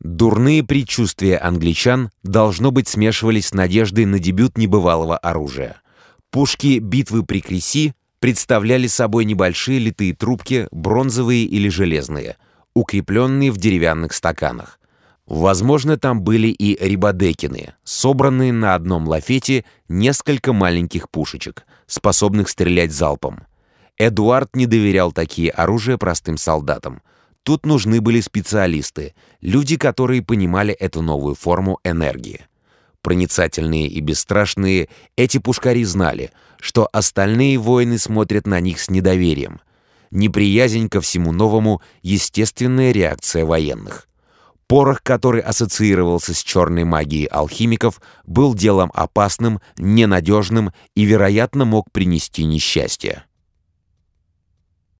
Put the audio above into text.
Дурные предчувствия англичан, должно быть, смешивались с надеждой на дебют небывалого оружия. Пушки битвы при Креси представляли собой небольшие литые трубки, бронзовые или железные, укрепленные в деревянных стаканах. Возможно, там были и рибадекины, собранные на одном лафете несколько маленьких пушечек, способных стрелять залпом. Эдуард не доверял такие оружия простым солдатам. Тут нужны были специалисты, люди, которые понимали эту новую форму энергии. Проницательные и бесстрашные, эти пушкари знали, что остальные воины смотрят на них с недоверием. Неприязнь ко всему новому — естественная реакция военных. Порох, который ассоциировался с черной магией алхимиков, был делом опасным, ненадежным и, вероятно, мог принести несчастье.